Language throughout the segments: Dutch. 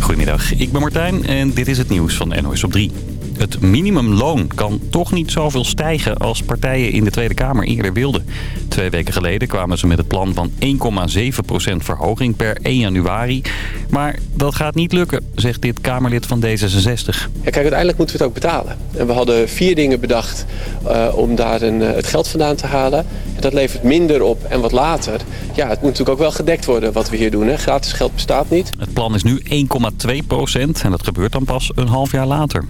Goedemiddag, ik ben Martijn en dit is het nieuws van NOS op 3. Het minimumloon kan toch niet zoveel stijgen als partijen in de Tweede Kamer eerder wilden. Twee weken geleden kwamen ze met het plan van 1,7% verhoging per 1 januari. Maar dat gaat niet lukken, zegt dit Kamerlid van D66. Ja, kijk, uiteindelijk moeten we het ook betalen. En we hadden vier dingen bedacht uh, om daar een, uh, het geld vandaan te halen. En dat levert minder op en wat later. Ja, het moet natuurlijk ook wel gedekt worden wat we hier doen. Hè. Gratis geld bestaat niet. Het plan is nu 1,2% en dat gebeurt dan pas een half jaar later.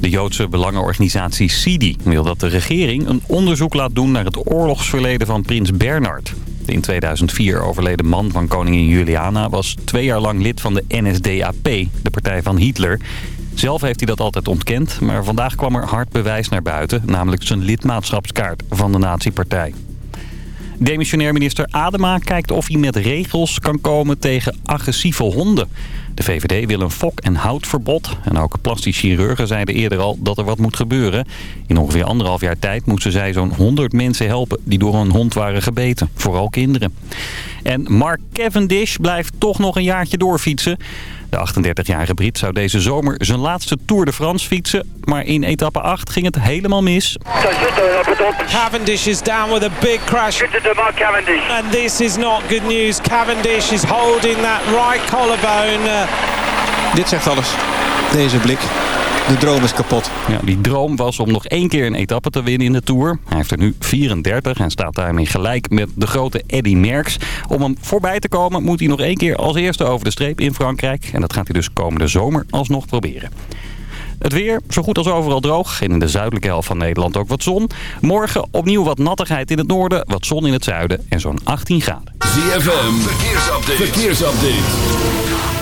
De Joodse belangenorganisatie SIDI wil dat de regering een onderzoek laat doen naar het oorlogsverleden van prins Bernard. De in 2004 overleden man van koningin Juliana was twee jaar lang lid van de NSDAP, de partij van Hitler. Zelf heeft hij dat altijd ontkend, maar vandaag kwam er hard bewijs naar buiten, namelijk zijn lidmaatschapskaart van de nazi-partij. Demissionair minister Adema kijkt of hij met regels kan komen tegen agressieve honden. De VVD wil een fok- en houtverbod. En ook plastisch chirurgen zeiden eerder al dat er wat moet gebeuren. In ongeveer anderhalf jaar tijd moesten zij zo'n 100 mensen helpen die door een hond waren gebeten. Vooral kinderen. En Mark Cavendish blijft toch nog een jaartje doorfietsen. De 38-jarige Brit zou deze zomer zijn laatste Tour de France fietsen. Maar in etappe 8 ging het helemaal mis. Cavendish is down with a big crash. And this is not good news. Cavendish is holding that right collarbone. Dit zegt alles. Deze blik. De droom is kapot. Ja, die droom was om nog één keer een etappe te winnen in de Tour. Hij heeft er nu 34 en staat daarmee gelijk met de grote Eddy Merckx. Om hem voorbij te komen moet hij nog één keer als eerste over de streep in Frankrijk. En dat gaat hij dus komende zomer alsnog proberen. Het weer, zo goed als overal droog. En in de zuidelijke helft van Nederland ook wat zon. Morgen opnieuw wat nattigheid in het noorden, wat zon in het zuiden en zo'n 18 graden. ZFM, verkeersupdate. verkeersupdate.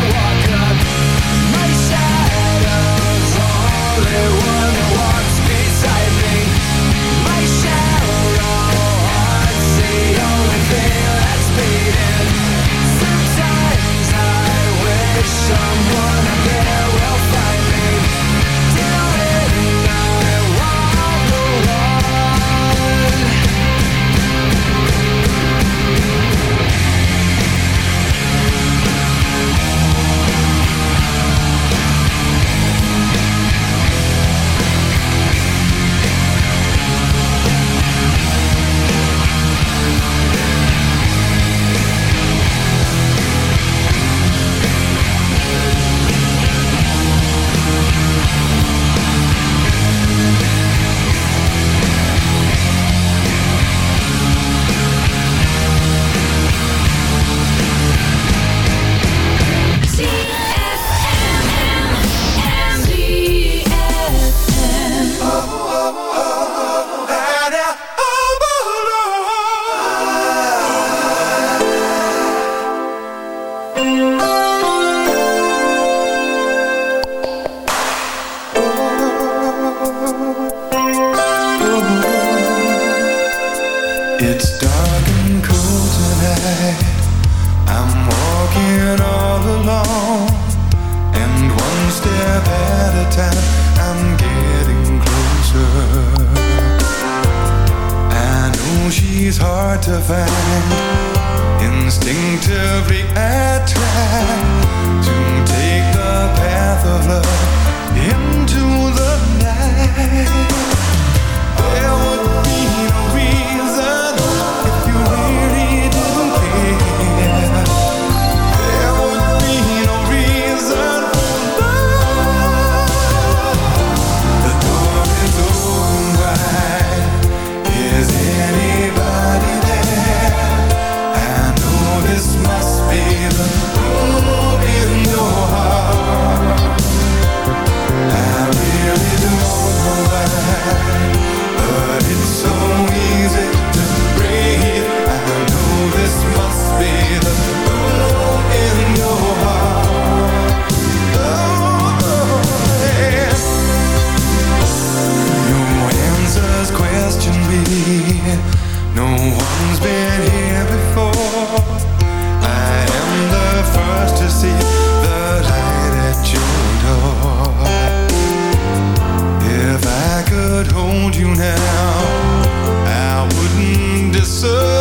It's dark and cool tonight. I'm walking all alone. And one step at a time, I'm getting closer. I know she's hard to find. Instinctively, try to take the path of love into the night. No one's been here before. I am the first to see the light at your door. If I could hold you now, I wouldn't disagree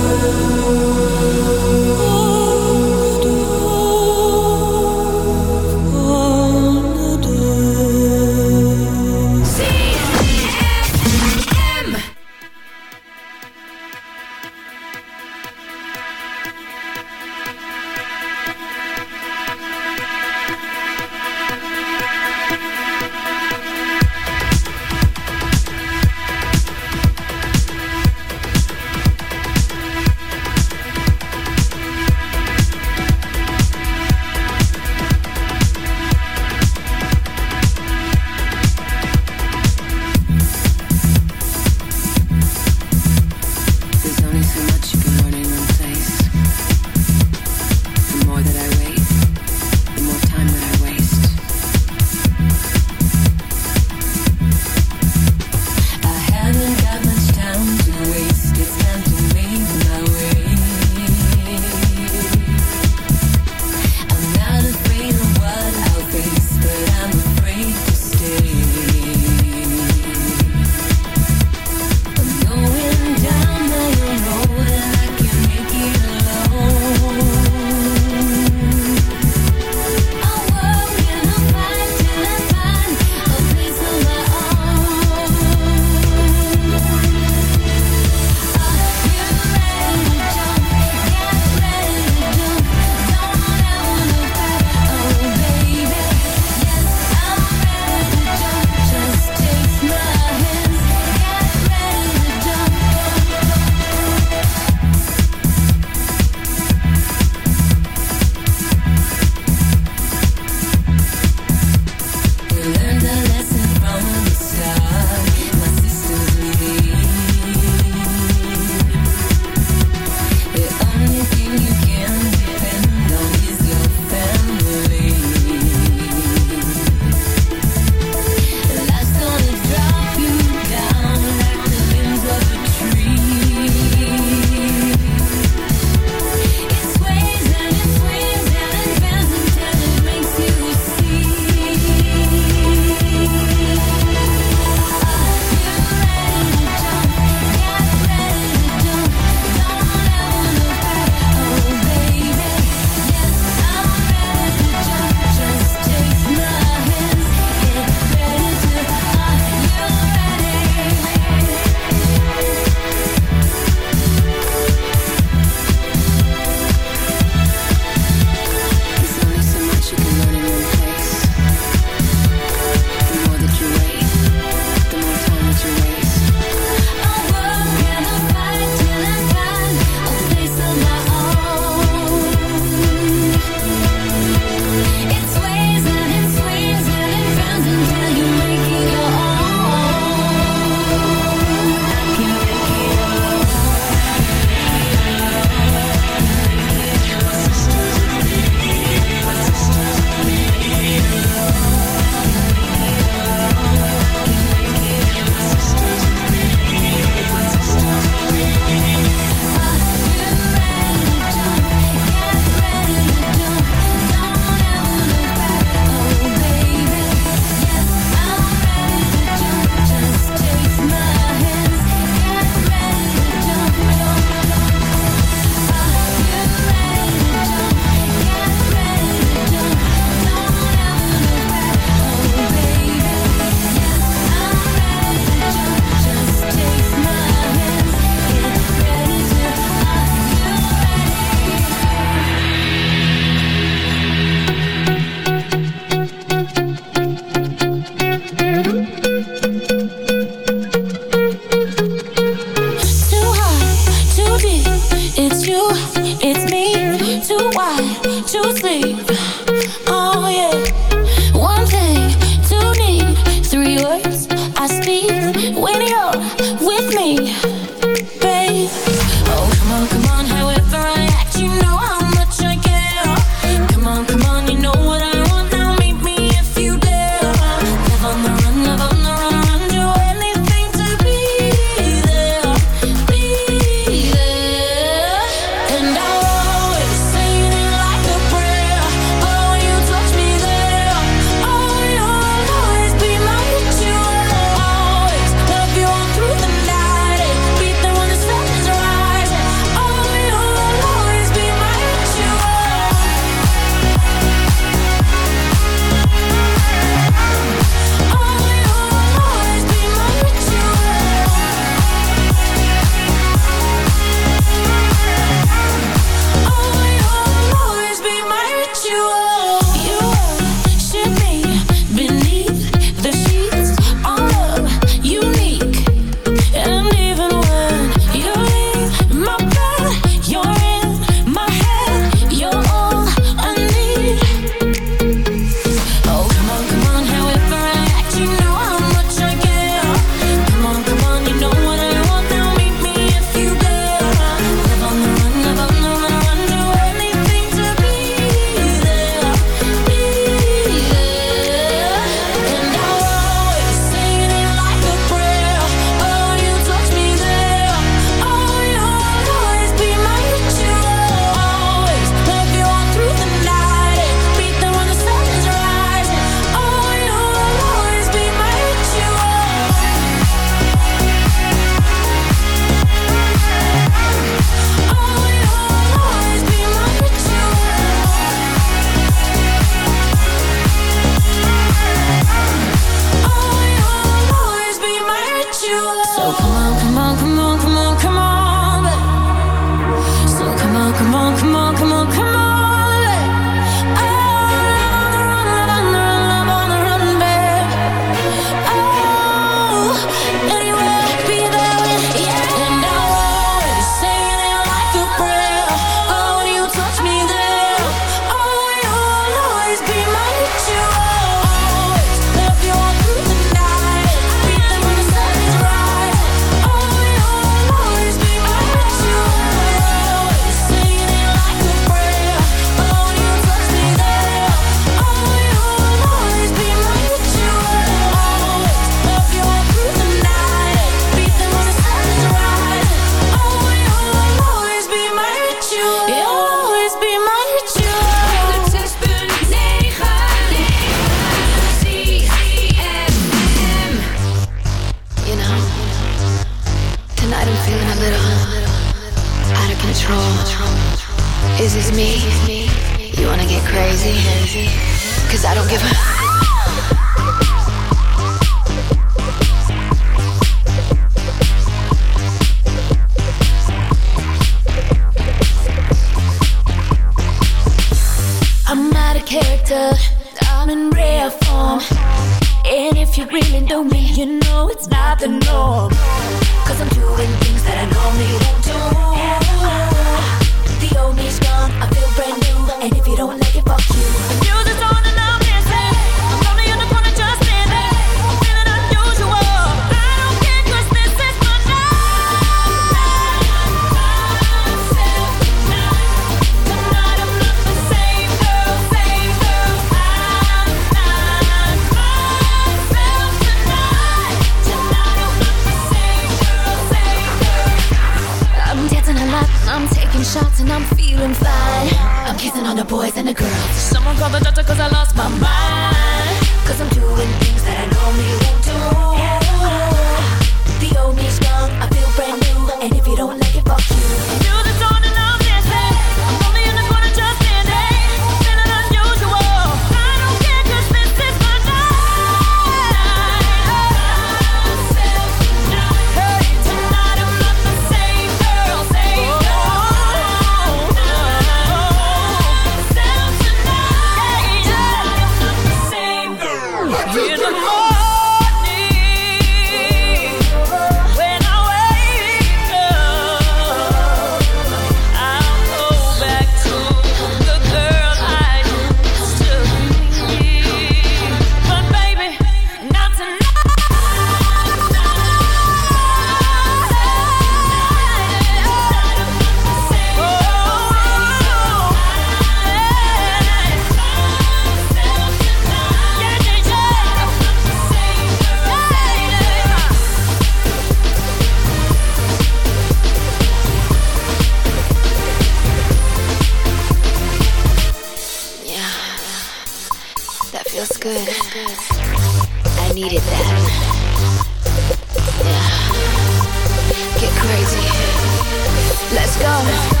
love.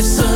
Life's a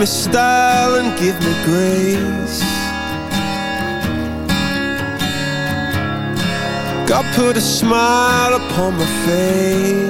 me style and give me grace. God put a smile upon my face.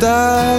die.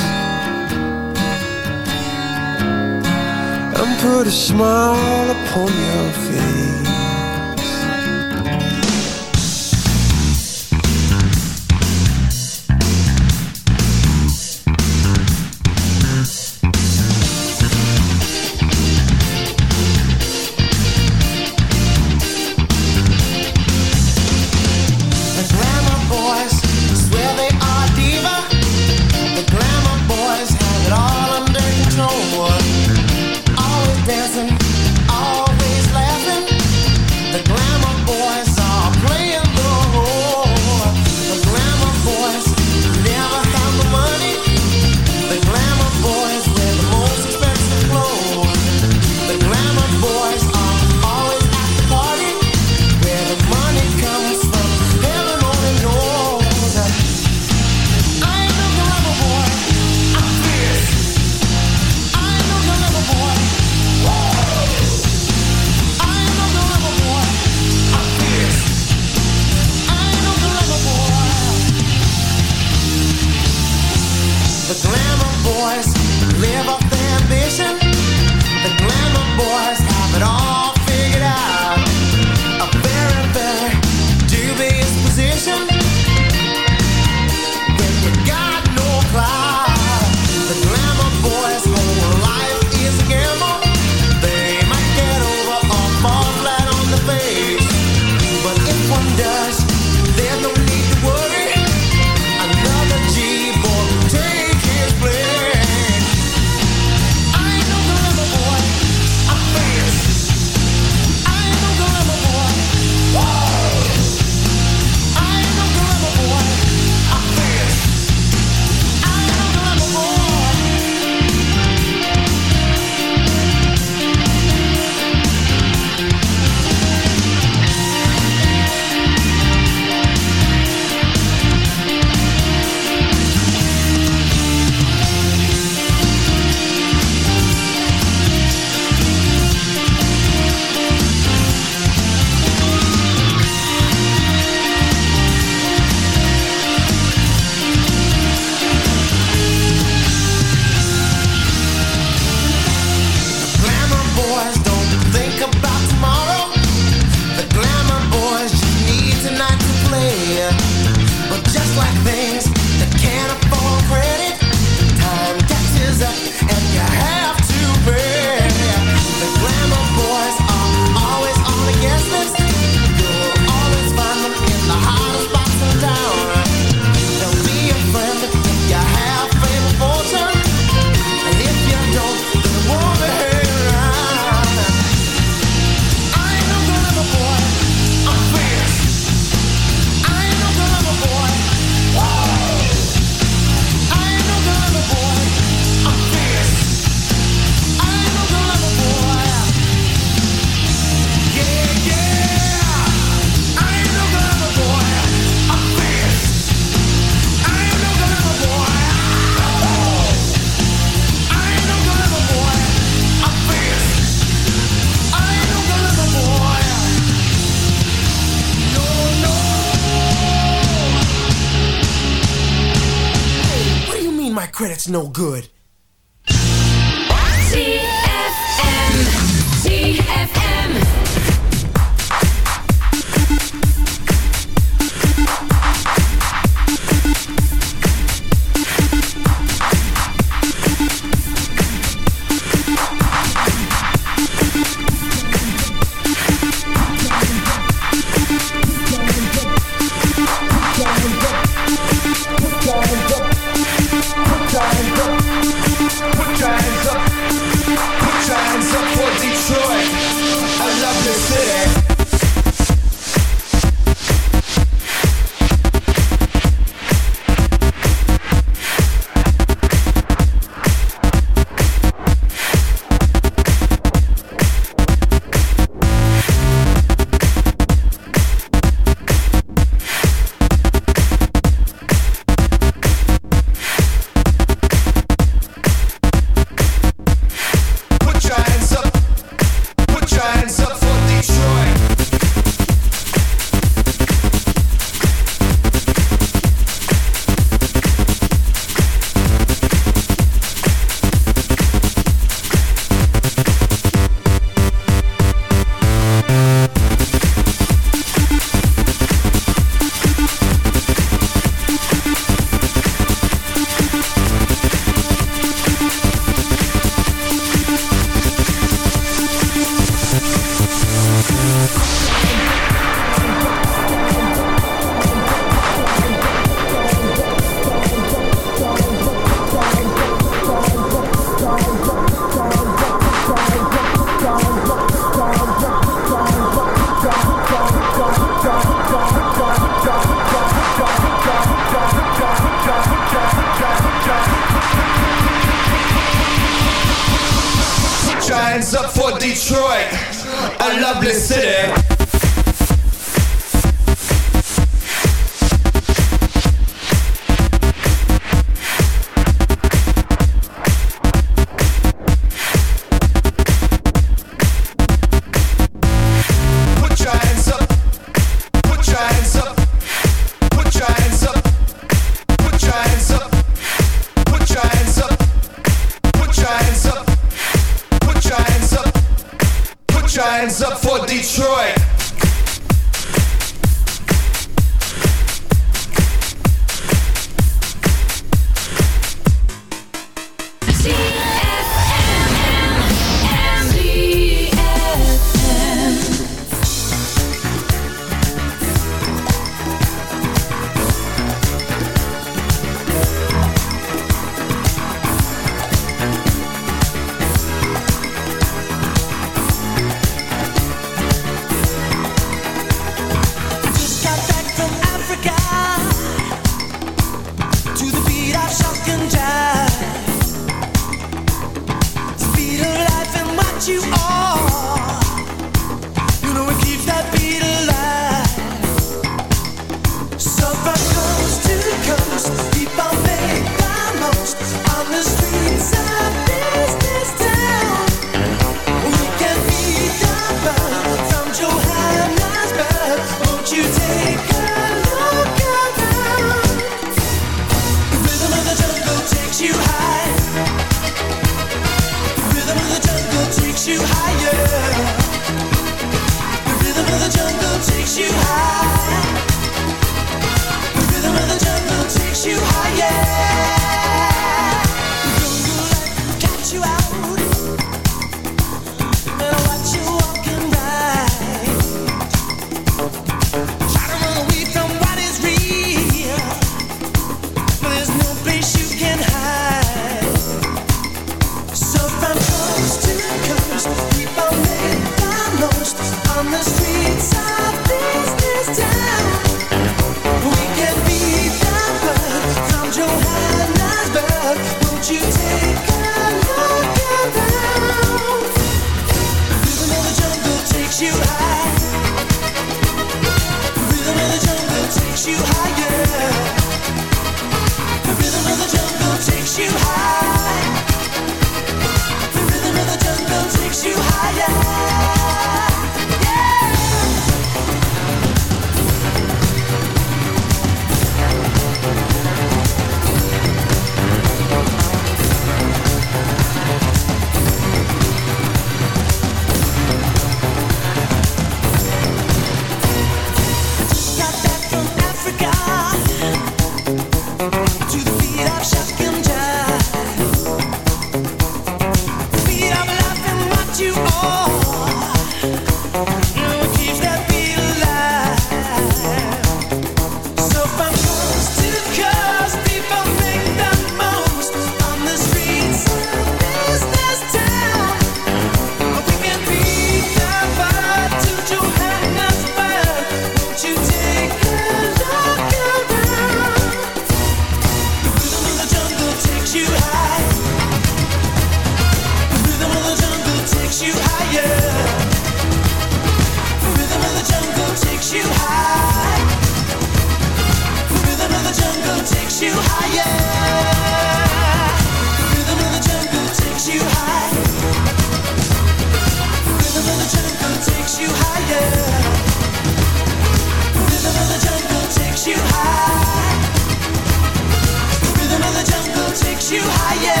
takes you higher.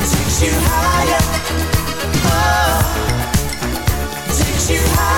Takes you higher. Oh, takes you higher.